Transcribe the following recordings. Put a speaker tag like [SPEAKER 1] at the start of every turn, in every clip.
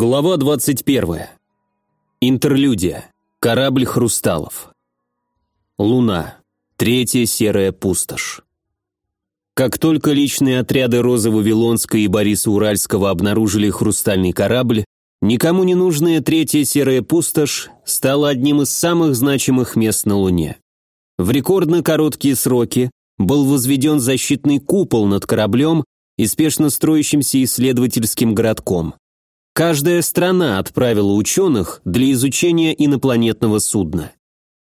[SPEAKER 1] Глава 21. Интерлюдия. Корабль Хрусталов. Луна. Третья серая пустошь. Как только личные отряды Розы Вавилонской и Бориса Уральского обнаружили хрустальный корабль, никому не нужная третья серая пустошь стала одним из самых значимых мест на Луне. В рекордно короткие сроки был возведен защитный купол над кораблем и спешно строящимся исследовательским городком. Каждая страна отправила ученых для изучения инопланетного судна.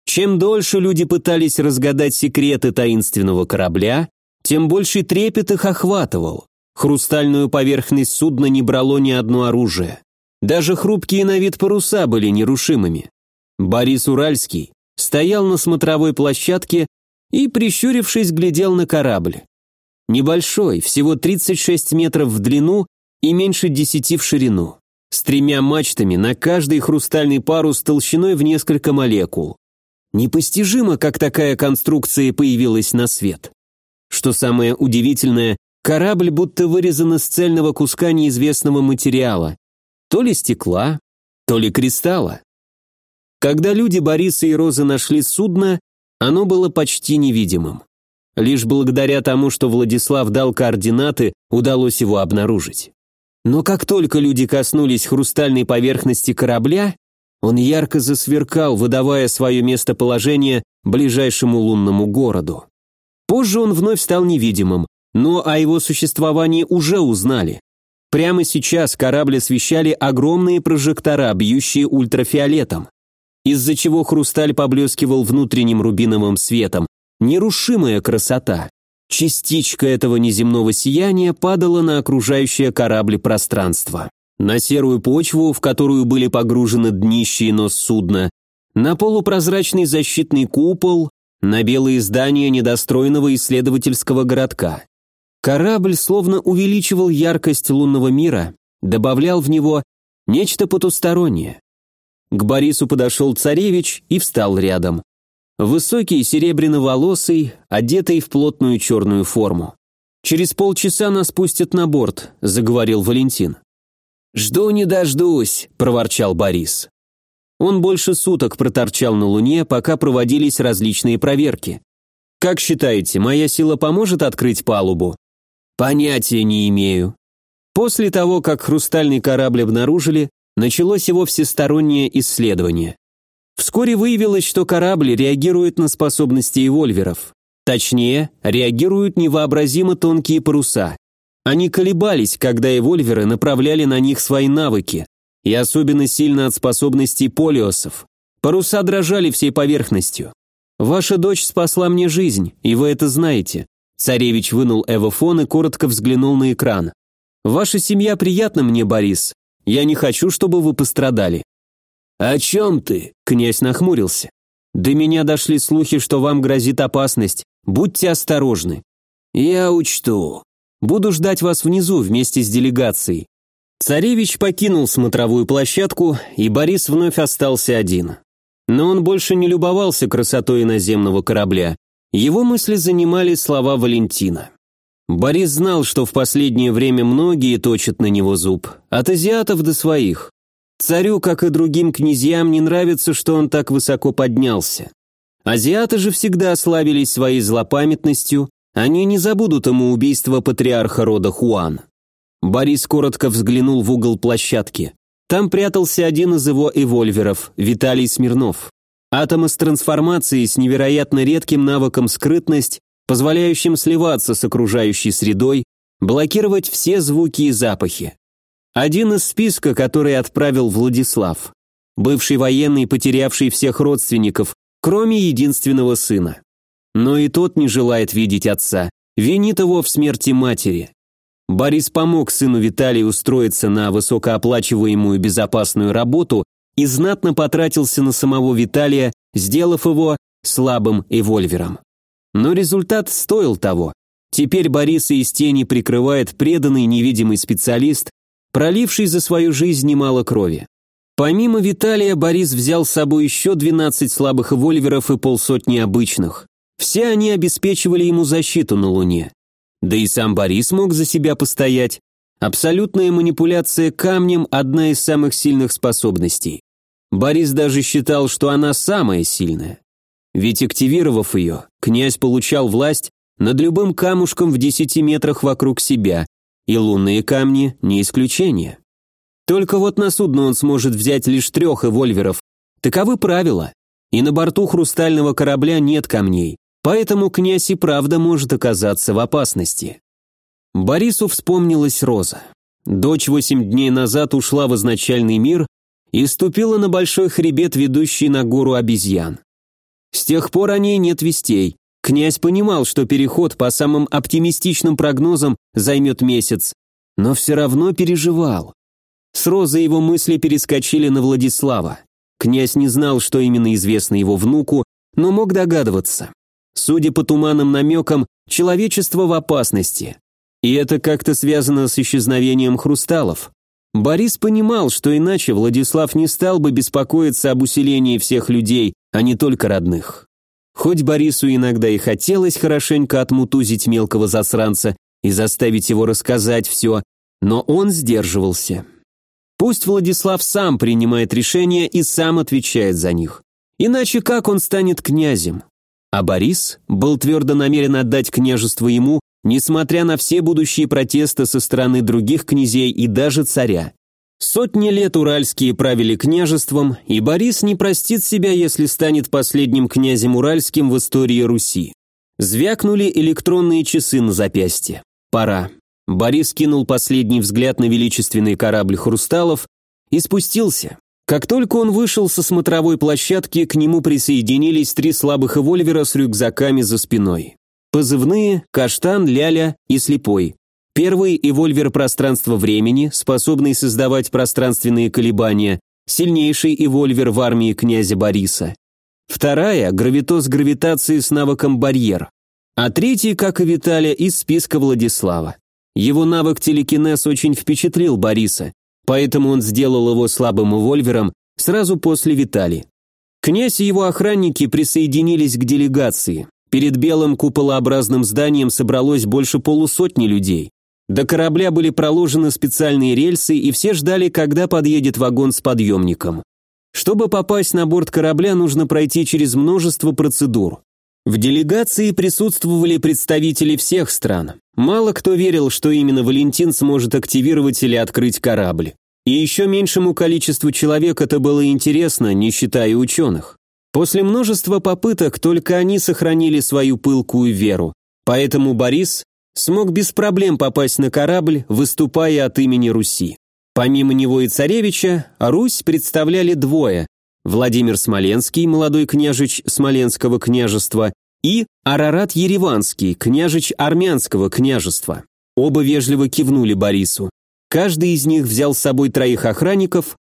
[SPEAKER 1] Чем дольше люди пытались разгадать секреты таинственного корабля, тем больше трепет их охватывал. Хрустальную поверхность судна не брало ни одно оружие. Даже хрупкие на вид паруса были нерушимыми. Борис Уральский стоял на смотровой площадке и, прищурившись, глядел на корабль. Небольшой, всего 36 метров в длину и меньше десяти в ширину, с тремя мачтами на каждый хрустальный парус толщиной в несколько молекул. Непостижимо, как такая конструкция появилась на свет. Что самое удивительное, корабль будто вырезан из цельного куска неизвестного материала, то ли стекла, то ли кристалла. Когда люди Бориса и Розы нашли судно, оно было почти невидимым. Лишь благодаря тому, что Владислав дал координаты, удалось его обнаружить. Но как только люди коснулись хрустальной поверхности корабля, он ярко засверкал, выдавая свое местоположение ближайшему лунному городу. Позже он вновь стал невидимым, но о его существовании уже узнали. Прямо сейчас корабль освещали огромные прожектора, бьющие ультрафиолетом, из-за чего хрусталь поблескивал внутренним рубиновым светом. Нерушимая красота. Частичка этого неземного сияния падала на окружающее корабль пространство. На серую почву, в которую были погружены днище и нос судна, на полупрозрачный защитный купол, на белые здания недостроенного исследовательского городка. Корабль словно увеличивал яркость лунного мира, добавлял в него нечто потустороннее. К Борису подошел царевич и встал рядом. Высокий, серебряно-волосый, одетый в плотную черную форму. «Через полчаса нас пустят на борт», — заговорил Валентин. «Жду не дождусь», — проворчал Борис. Он больше суток проторчал на Луне, пока проводились различные проверки. «Как считаете, моя сила поможет открыть палубу?» «Понятия не имею». После того, как хрустальный корабль обнаружили, началось его всестороннее исследование. Вскоре выявилось, что корабль реагирует на способности эвольверов. Точнее, реагируют невообразимо тонкие паруса. Они колебались, когда эвольверы направляли на них свои навыки, и особенно сильно от способностей полиосов. Паруса дрожали всей поверхностью. «Ваша дочь спасла мне жизнь, и вы это знаете». Царевич вынул эвофон и коротко взглянул на экран. «Ваша семья приятна мне, Борис. Я не хочу, чтобы вы пострадали. «О чем ты?» – князь нахмурился. «До меня дошли слухи, что вам грозит опасность. Будьте осторожны». «Я учту. Буду ждать вас внизу вместе с делегацией». Царевич покинул смотровую площадку, и Борис вновь остался один. Но он больше не любовался красотой наземного корабля. Его мысли занимали слова Валентина. Борис знал, что в последнее время многие точат на него зуб, от азиатов до своих. Царю, как и другим князьям, не нравится, что он так высоко поднялся. Азиаты же всегда славились своей злопамятностью, они не забудут ему убийство патриарха рода Хуан. Борис коротко взглянул в угол площадки. Там прятался один из его эвольверов, Виталий Смирнов. Атом из трансформации с невероятно редким навыком скрытность, позволяющим сливаться с окружающей средой, блокировать все звуки и запахи. Один из списка, который отправил Владислав. Бывший военный, потерявший всех родственников, кроме единственного сына. Но и тот не желает видеть отца, винит его в смерти матери. Борис помог сыну Виталию устроиться на высокооплачиваемую безопасную работу и знатно потратился на самого Виталия, сделав его слабым эвольвером. Но результат стоил того. Теперь Бориса из тени прикрывает преданный невидимый специалист, проливший за свою жизнь немало крови. Помимо Виталия, Борис взял с собой еще 12 слабых вольверов и полсотни обычных. Все они обеспечивали ему защиту на Луне. Да и сам Борис мог за себя постоять. Абсолютная манипуляция камнем – одна из самых сильных способностей. Борис даже считал, что она самая сильная. Ведь активировав ее, князь получал власть над любым камушком в десяти метрах вокруг себя, и лунные камни – не исключение. Только вот на судно он сможет взять лишь трех эвольверов. Таковы правила. И на борту хрустального корабля нет камней, поэтому князь и правда может оказаться в опасности. Борису вспомнилась Роза. Дочь восемь дней назад ушла в изначальный мир и ступила на большой хребет, ведущий на гору обезьян. С тех пор о ней нет вестей. Князь понимал, что переход по самым оптимистичным прогнозам займет месяц, но все равно переживал. С Розой его мысли перескочили на Владислава. Князь не знал, что именно известно его внуку, но мог догадываться. Судя по туманным намекам, человечество в опасности. И это как-то связано с исчезновением хрусталов. Борис понимал, что иначе Владислав не стал бы беспокоиться об усилении всех людей, а не только родных. Хоть Борису иногда и хотелось хорошенько отмутузить мелкого засранца и заставить его рассказать все, но он сдерживался. Пусть Владислав сам принимает решения и сам отвечает за них. Иначе как он станет князем? А Борис был твердо намерен отдать княжество ему несмотря на все будущие протесты со стороны других князей и даже царя. Сотни лет уральские правили княжеством, и Борис не простит себя, если станет последним князем уральским в истории Руси. Звякнули электронные часы на запястье. Пора. Борис кинул последний взгляд на величественный корабль «Хрусталов» и спустился. Как только он вышел со смотровой площадки, к нему присоединились три слабых эвольвера с рюкзаками за спиной. Позывные «Каштан», «Ляля» и «Слепой». Первый – эвольвер пространства-времени, способный создавать пространственные колебания, сильнейший эвольвер в армии князя Бориса. Вторая – гравитоз гравитации с навыком «Барьер». А третий, как и Виталия, из списка Владислава. Его навык телекинез очень впечатлил Бориса, поэтому он сделал его слабым эвольвером сразу после Витали. Князь и его охранники присоединились к делегации. Перед белым куполообразным зданием собралось больше полусотни людей. До корабля были проложены специальные рельсы, и все ждали, когда подъедет вагон с подъемником. Чтобы попасть на борт корабля, нужно пройти через множество процедур. В делегации присутствовали представители всех стран. Мало кто верил, что именно Валентин сможет активировать или открыть корабль. И еще меньшему количеству человек это было интересно, не считая ученых. После множества попыток только они сохранили свою пылкую веру, поэтому Борис смог без проблем попасть на корабль, выступая от имени Руси. Помимо него и царевича, Русь представляли двое – Владимир Смоленский, молодой княжич Смоленского княжества, и Арарат Ереванский, княжич Армянского княжества. Оба вежливо кивнули Борису. Каждый из них взял с собой троих охранников,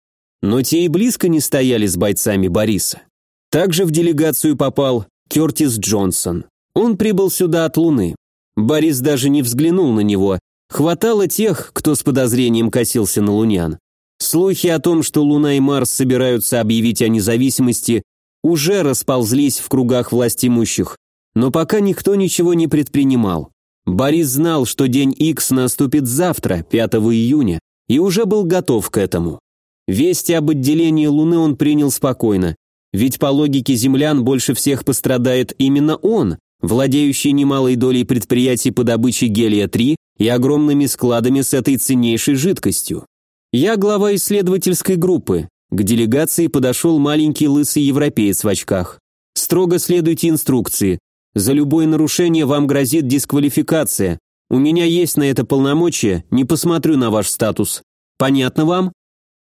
[SPEAKER 1] но те и близко не стояли с бойцами Бориса. Также в делегацию попал Кертис Джонсон. Он прибыл сюда от Луны. Борис даже не взглянул на него. Хватало тех, кто с подозрением косился на лунян. Слухи о том, что Луна и Марс собираются объявить о независимости, уже расползлись в кругах властимущих, но пока никто ничего не предпринимал. Борис знал, что день X наступит завтра, 5 июня, и уже был готов к этому. Вести об отделении Луны он принял спокойно. Ведь по логике землян больше всех пострадает именно он, владеющий немалой долей предприятий по добыче гелия-3 и огромными складами с этой ценнейшей жидкостью. Я глава исследовательской группы. К делегации подошел маленький лысый европеец в очках. Строго следуйте инструкции. За любое нарушение вам грозит дисквалификация. У меня есть на это полномочия, не посмотрю на ваш статус. Понятно вам?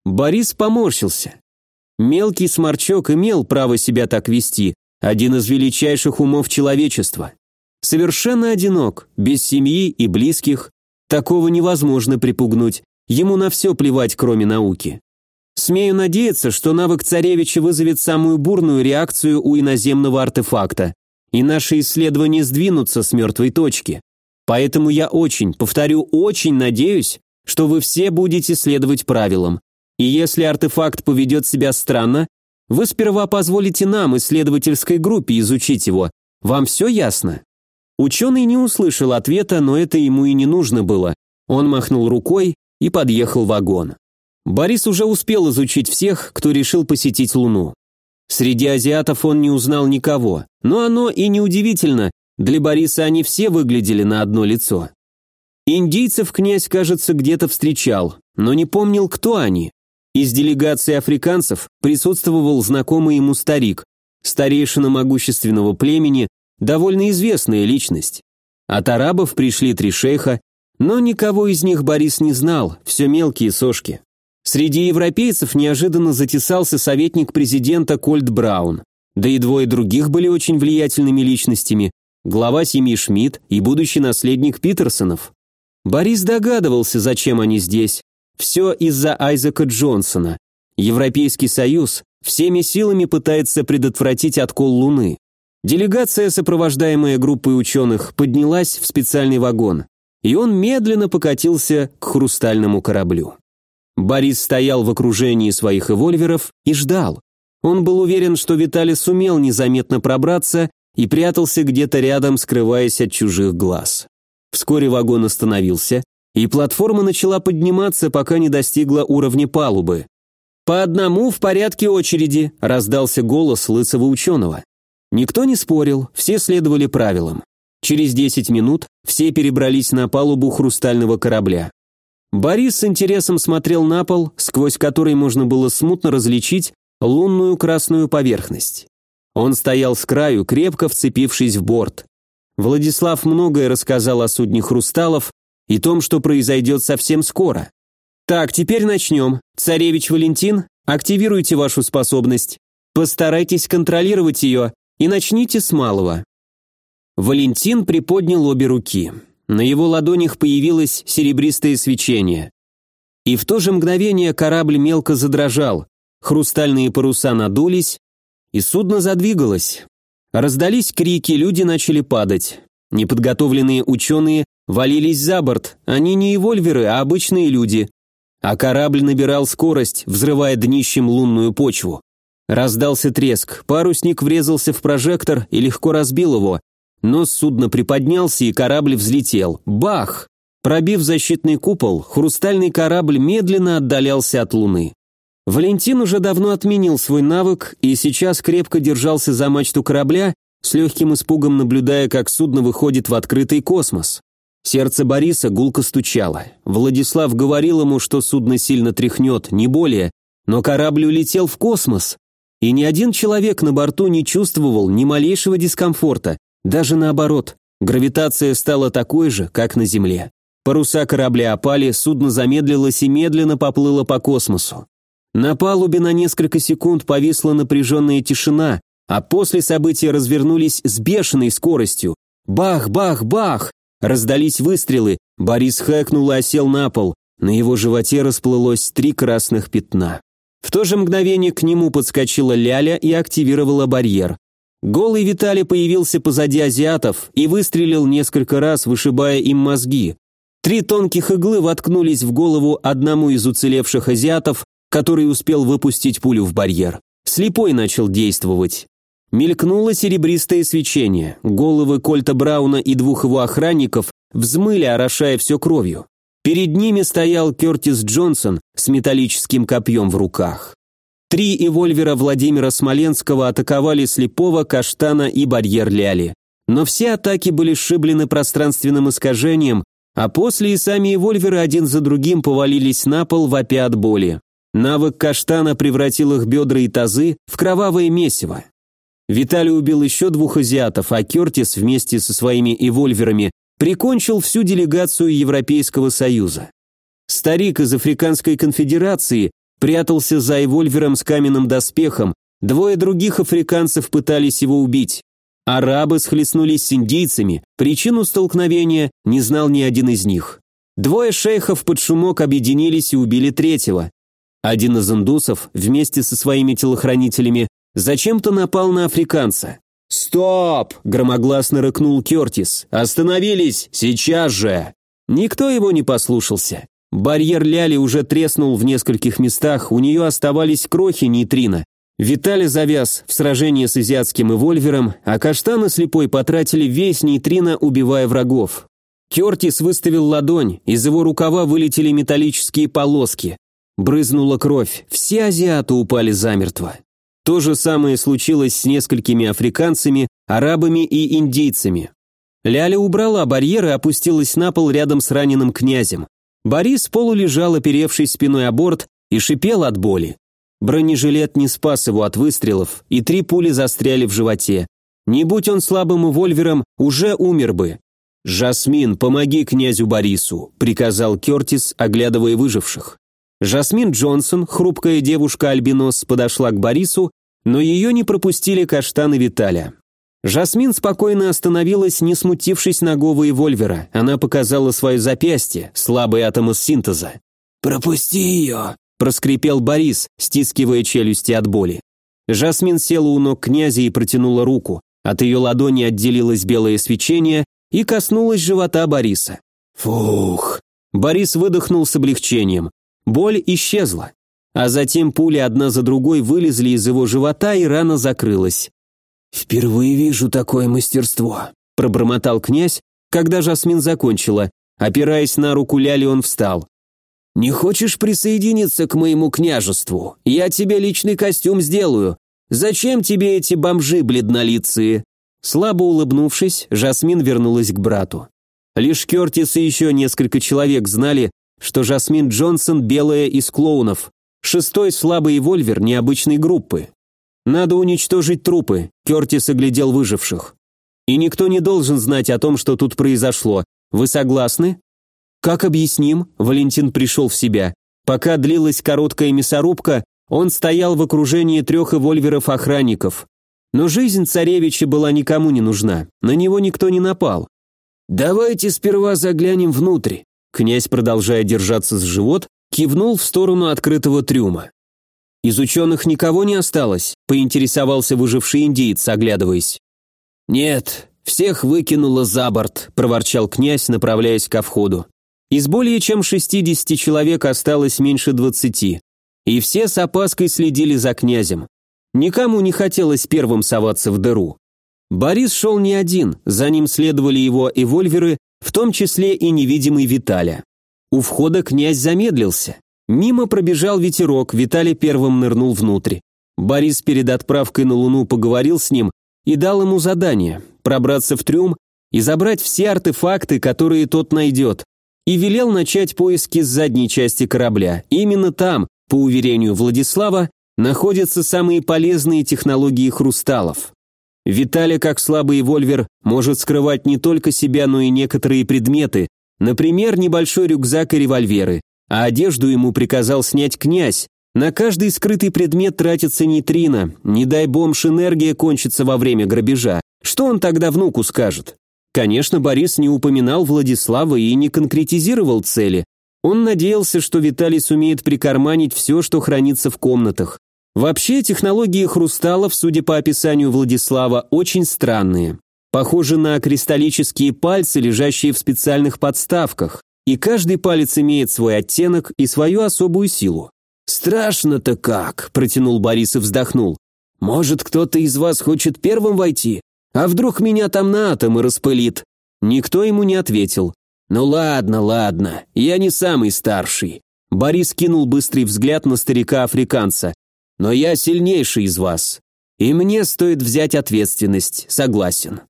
[SPEAKER 1] Борис поморщился. Мелкий сморчок имел право себя так вести, один из величайших умов человечества. Совершенно одинок, без семьи и близких. Такого невозможно припугнуть, ему на все плевать, кроме науки. Смею надеяться, что навык царевича вызовет самую бурную реакцию у иноземного артефакта, и наши исследования сдвинутся с мертвой точки. Поэтому я очень, повторю, очень надеюсь, что вы все будете следовать правилам, и если артефакт поведет себя странно, вы сперва позволите нам, исследовательской группе, изучить его. Вам все ясно?» Ученый не услышал ответа, но это ему и не нужно было. Он махнул рукой и подъехал вагон. Борис уже успел изучить всех, кто решил посетить Луну. Среди азиатов он не узнал никого, но оно и неудивительно, для Бориса они все выглядели на одно лицо. Индийцев князь, кажется, где-то встречал, но не помнил, кто они. Из делегации африканцев присутствовал знакомый ему старик, старейшина могущественного племени, довольно известная личность. От арабов пришли три шейха, но никого из них Борис не знал, все мелкие сошки. Среди европейцев неожиданно затесался советник президента Кольт Браун, да и двое других были очень влиятельными личностями, глава семьи Шмидт и будущий наследник Питерсонов. Борис догадывался, зачем они здесь. Все из-за Айзека Джонсона. Европейский Союз всеми силами пытается предотвратить откол Луны. Делегация, сопровождаемая группой ученых, поднялась в специальный вагон, и он медленно покатился к хрустальному кораблю. Борис стоял в окружении своих эвольверов и ждал. Он был уверен, что Виталий сумел незаметно пробраться и прятался где-то рядом, скрываясь от чужих глаз. Вскоре вагон остановился, и платформа начала подниматься, пока не достигла уровня палубы. «По одному в порядке очереди», – раздался голос лысого ученого. Никто не спорил, все следовали правилам. Через 10 минут все перебрались на палубу хрустального корабля. Борис с интересом смотрел на пол, сквозь который можно было смутно различить лунную красную поверхность. Он стоял с краю, крепко вцепившись в борт. Владислав многое рассказал о судне «Хрусталов» и том, что произойдет совсем скоро. «Так, теперь начнем. Царевич Валентин, активируйте вашу способность. Постарайтесь контролировать ее и начните с малого». Валентин приподнял обе руки. На его ладонях появилось серебристое свечение. И в то же мгновение корабль мелко задрожал, хрустальные паруса надулись, и судно задвигалось. Раздались крики, люди начали падать. Неподготовленные ученые валились за борт, они не эвольверы, а обычные люди. А корабль набирал скорость, взрывая днищем лунную почву. Раздался треск, парусник врезался в прожектор и легко разбил его. Нос судна приподнялся, и корабль взлетел. Бах! Пробив защитный купол, хрустальный корабль медленно отдалялся от Луны. Валентин уже давно отменил свой навык и сейчас крепко держался за мачту корабля, с легким испугом наблюдая, как судно выходит в открытый космос. Сердце Бориса гулко стучало. Владислав говорил ему, что судно сильно тряхнет, не более, но корабль улетел в космос. И ни один человек на борту не чувствовал ни малейшего дискомфорта, даже наоборот, гравитация стала такой же, как на Земле. Паруса корабля опали, судно замедлилось и медленно поплыло по космосу. На палубе на несколько секунд повисла напряженная тишина, а после события развернулись с бешеной скоростью. Бах, бах, бах! Раздались выстрелы, Борис хэкнул и осел на пол, на его животе расплылось три красных пятна. В то же мгновение к нему подскочила Ляля и активировала барьер. Голый Виталий появился позади азиатов и выстрелил несколько раз, вышибая им мозги. Три тонких иглы воткнулись в голову одному из уцелевших азиатов, который успел выпустить пулю в барьер. Слепой начал действовать. Мелькнуло серебристое свечение. Головы Кольта Брауна и двух его охранников взмыли, орошая все кровью. Перед ними стоял Кертис Джонсон с металлическим копьем в руках. Три эвольвера Владимира Смоленского атаковали слепого, каштана и барьер Ляли. Но все атаки были сшиблены пространственным искажением, а после и сами эвольверы один за другим повалились на пол, вопя от боли. Навык каштана превратил их бедра и тазы в кровавое месиво. Виталий убил еще двух азиатов, а Кертис вместе со своими эвольверами прикончил всю делегацию Европейского Союза. Старик из Африканской конфедерации прятался за эвольвером с каменным доспехом, двое других африканцев пытались его убить. Арабы схлестнулись с индийцами, причину столкновения не знал ни один из них. Двое шейхов под шумок объединились и убили третьего. Один из индусов вместе со своими телохранителями зачем-то напал на африканца. «Стоп!» – громогласно рыкнул Кертис. «Остановились! Сейчас же!» Никто его не послушался. Барьер Ляли уже треснул в нескольких местах, у нее оставались крохи нейтрино. Виталий завяз в сражении с азиатским эвольвером, а Каштан и Слепой потратили весь нейтрино, убивая врагов. Кертис выставил ладонь, из его рукава вылетели металлические полоски. Брызнула кровь, все азиаты упали замертво. То же самое случилось с несколькими африканцами, арабами и индийцами. Ляля убрала барьер и опустилась на пол рядом с раненым князем. Борис полулежал, оперевшись спиной о борт, и шипел от боли. Бронежилет не спас его от выстрелов, и три пули застряли в животе. Не будь он слабым вольвером, уже умер бы. «Жасмин, помоги князю Борису», — приказал Кертис, оглядывая выживших. Жасмин Джонсон, хрупкая девушка-альбинос, подошла к Борису, но ее не пропустили Каштан и Виталя. Жасмин спокойно остановилась, не смутившись Нагова Вольвера. Она показала свое запястье, слабый атом из синтеза.
[SPEAKER 2] «Пропусти ее!»
[SPEAKER 1] – проскрипел Борис, стискивая челюсти от боли. Жасмин села у ног князя и протянула руку. От ее ладони отделилось белое свечение и коснулось живота Бориса.
[SPEAKER 2] «Фух!»
[SPEAKER 1] Борис выдохнул с облегчением. Боль исчезла. А затем пули одна за другой вылезли из его живота, и рана закрылась.
[SPEAKER 2] «Впервые вижу такое мастерство», –
[SPEAKER 1] пробормотал князь, когда Жасмин закончила. Опираясь на руку Ляли, он встал.
[SPEAKER 2] «Не хочешь присоединиться к моему княжеству? Я тебе личный костюм сделаю. Зачем тебе эти бомжи бледнолицые?»
[SPEAKER 1] Слабо улыбнувшись, Жасмин вернулась к брату. Лишь Кертис и еще несколько человек знали, что Жасмин Джонсон белая из клоунов, шестой слабый вольвер необычной группы. Надо уничтожить трупы, Кертис оглядел выживших. И никто не должен знать о том, что тут произошло. Вы согласны? Как объясним? Валентин пришел в себя. Пока длилась короткая мясорубка, он стоял в окружении трех эвольверов-охранников. Но жизнь царевича была никому не нужна, на него никто не напал.
[SPEAKER 2] «Давайте сперва заглянем внутрь»,
[SPEAKER 1] Князь, продолжая держаться с живот, кивнул в сторону открытого трюма. «Из ученых никого не осталось?» – поинтересовался выживший индиец, оглядываясь.
[SPEAKER 2] «Нет, всех выкинуло за борт», – проворчал князь, направляясь ко входу.
[SPEAKER 1] Из более чем 60 человек осталось меньше 20, и все с опаской следили за князем. Никому не хотелось первым соваться в дыру. Борис шел не один, за ним следовали его эвольверы в том числе и невидимый Виталя. У входа князь замедлился. Мимо пробежал ветерок, Виталий первым нырнул внутрь. Борис перед отправкой на Луну поговорил с ним и дал ему задание – пробраться в трюм и забрать все артефакты, которые тот найдет, и велел начать поиски с задней части корабля. Именно там, по уверению Владислава, находятся самые полезные технологии хрусталов. Виталий, как слабый вольвер, может скрывать не только себя, но и некоторые предметы, например, небольшой рюкзак и револьверы, а одежду ему приказал снять князь. На каждый скрытый предмет тратится нейтрино, не дай бомж энергия кончится во время грабежа. Что он тогда внуку скажет? Конечно, Борис не упоминал Владислава и не конкретизировал цели. Он надеялся, что Виталий сумеет прикарманить все, что хранится в комнатах. Вообще, технологии хрусталов, судя по описанию Владислава, очень странные. Похожи на кристаллические пальцы, лежащие в специальных подставках, и каждый палец имеет свой оттенок и свою особую силу.
[SPEAKER 2] «Страшно-то как!» – протянул Борис и вздохнул. «Может, кто-то из вас хочет первым войти? А вдруг меня там на атомы распылит?»
[SPEAKER 1] Никто ему не ответил.
[SPEAKER 2] «Ну ладно, ладно, я не самый старший».
[SPEAKER 1] Борис кинул быстрый взгляд на старика-африканца но я сильнейший из вас. И мне стоит взять ответственность, согласен».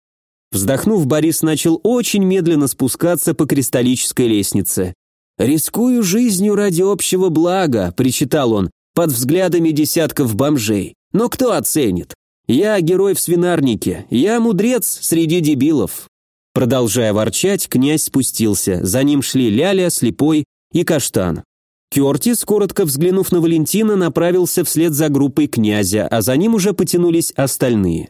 [SPEAKER 1] Вздохнув, Борис начал очень медленно спускаться по кристаллической лестнице.
[SPEAKER 2] «Рискую жизнью ради общего блага», – причитал он, под взглядами десятков бомжей. «Но кто оценит? Я герой в свинарнике, я мудрец среди дебилов».
[SPEAKER 1] Продолжая ворчать, князь спустился, за ним шли Ляля, Слепой и Каштан. Кертис, коротко взглянув на Валентина, направился вслед за группой князя, а за ним уже потянулись остальные.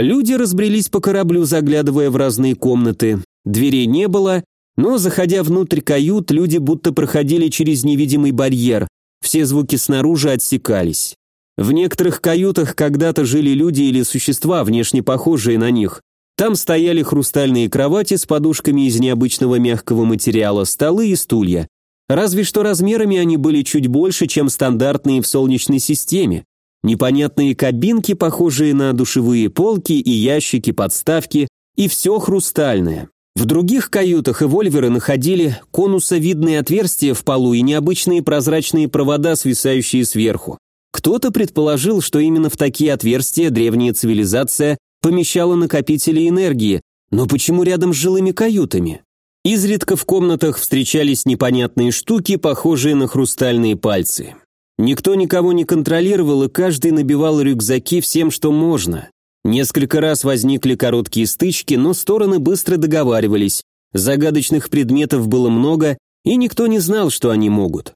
[SPEAKER 1] Люди разбрелись по кораблю, заглядывая в разные комнаты. Дверей не было, но, заходя внутрь кают, люди будто проходили через невидимый барьер, все звуки снаружи отсекались. В некоторых каютах когда-то жили люди или существа, внешне похожие на них. Там стояли хрустальные кровати с подушками из необычного мягкого материала, столы и стулья. Разве что размерами они были чуть больше, чем стандартные в Солнечной системе. Непонятные кабинки, похожие на душевые полки и ящики, подставки, и все хрустальное.
[SPEAKER 2] В других каютах эвольверы находили конусовидные отверстия в полу и необычные прозрачные провода, свисающие сверху. Кто-то предположил, что именно в такие отверстия древняя цивилизация помещала накопители энергии, но почему рядом с жилыми каютами? Изредка в комнатах встречались непонятные штуки, похожие на хрустальные пальцы. Никто никого не контролировал, и каждый набивал рюкзаки всем, что можно. Несколько раз возникли короткие стычки, но стороны быстро договаривались. Загадочных предметов было много, и никто не знал, что они могут.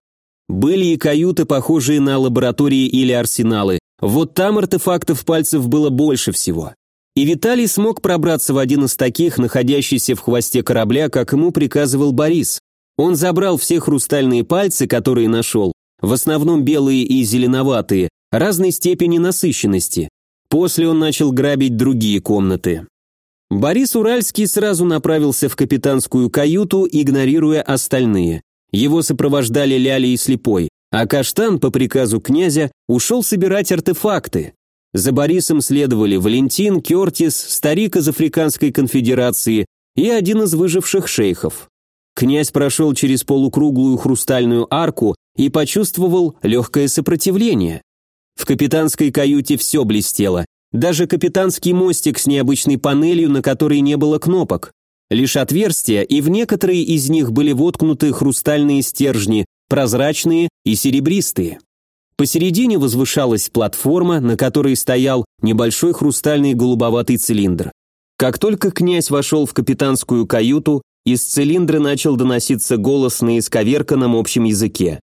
[SPEAKER 2] Были и каюты, похожие на лаборатории или арсеналы. Вот там артефактов пальцев было больше всего. И Виталий смог пробраться в один из таких, находящийся в хвосте корабля, как ему приказывал Борис. Он забрал все хрустальные пальцы, которые нашел, в основном белые и зеленоватые, разной степени насыщенности. После он начал грабить другие комнаты. Борис Уральский сразу направился в капитанскую каюту, игнорируя остальные. Его сопровождали Ляли и Слепой, а Каштан, по приказу князя, ушел собирать артефакты. За Борисом следовали Валентин, Кертис, старик из Африканской конфедерации и один из выживших шейхов. Князь прошел через полукруглую хрустальную арку и почувствовал легкое сопротивление. В капитанской каюте все блестело. Даже капитанский мостик с необычной панелью, на которой не было кнопок. Лишь отверстия, и в некоторые из них были воткнуты хрустальные стержни, прозрачные и серебристые. Посередине возвышалась платформа, на которой стоял небольшой хрустальный голубоватый цилиндр. Как только князь вошел в капитанскую каюту, из цилиндра начал доноситься голос на исковерканном общем языке.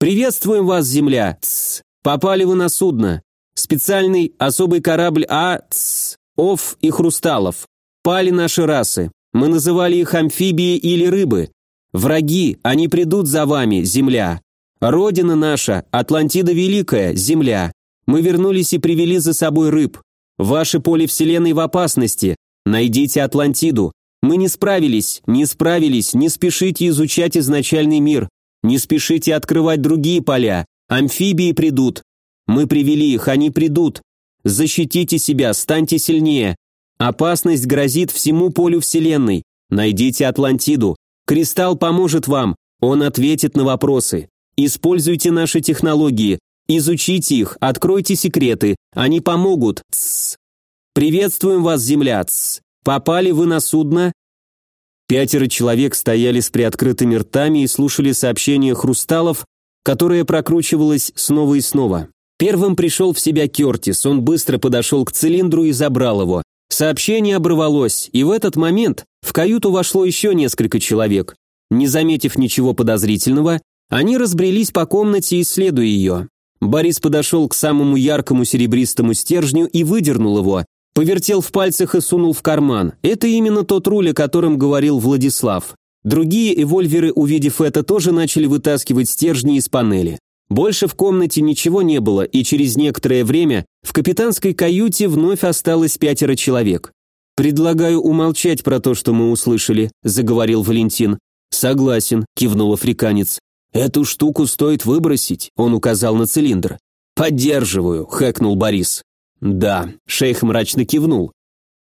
[SPEAKER 2] «Приветствуем вас, Земля! Тсс! Попали вы на судно. Специальный особый корабль А, ЦС, ОФ и Хрусталов. Пали наши расы. Мы называли их амфибии или рыбы. Враги, они придут за вами, земля. Родина наша, Атлантида Великая, земля. Мы вернулись и привели за собой рыб. Ваше поле вселенной в опасности. Найдите Атлантиду. Мы не справились, не справились, не спешите изучать изначальный мир. Не спешите открывать другие поля. Амфибии придут. Мы привели их, они придут. Защитите себя, станьте сильнее. Опасность грозит всему полю Вселенной. Найдите Атлантиду. Кристалл поможет вам. Он ответит на вопросы. Используйте наши технологии. Изучите их, откройте секреты. Они помогут. Тссс. Приветствуем вас, Земля. Тссс. Попали вы на судно? Пятеро человек стояли с приоткрытыми ртами и слушали сообщения хрусталов, которая прокручивалась снова и снова. Первым пришел в себя Кертис, он быстро подошел к цилиндру и забрал его. Сообщение оборвалось, и в этот момент в каюту вошло еще несколько человек. Не заметив ничего подозрительного, они разбрелись по комнате, исследуя ее. Борис подошел к самому яркому серебристому стержню и выдернул его, повертел в пальцах и сунул в карман. Это именно тот руль, о котором говорил Владислав. Другие эвольверы, увидев это, тоже начали вытаскивать стержни из панели. Больше в комнате ничего не было, и через некоторое время в капитанской каюте вновь осталось пятеро человек. «Предлагаю умолчать про то, что мы услышали», – заговорил Валентин. «Согласен», – кивнул африканец. «Эту штуку стоит выбросить», – он указал на цилиндр. «Поддерживаю», – хэкнул Борис. «Да», – шейх мрачно кивнул.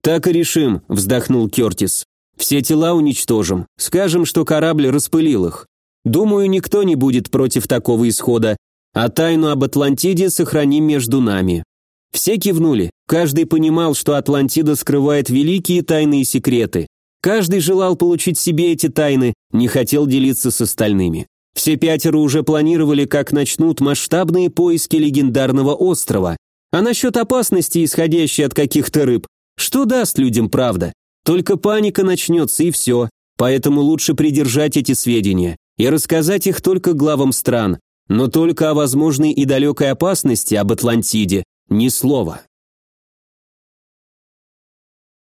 [SPEAKER 2] «Так и решим», – вздохнул Кертис. Все тела уничтожим. Скажем, что корабль распылил их. Думаю, никто не будет против такого исхода, а тайну об Атлантиде сохраним между нами». Все кивнули. Каждый понимал, что Атлантида скрывает великие тайные секреты. Каждый желал получить себе эти тайны, не хотел делиться с остальными. Все пятеро уже планировали, как начнут масштабные поиски легендарного острова. А насчет опасности, исходящей от каких-то рыб, что даст людям правда? Только паника начнется и все, поэтому лучше придержать эти сведения и рассказать их только главам стран, но только о возможной и далекой опасности об Атлантиде, ни слова.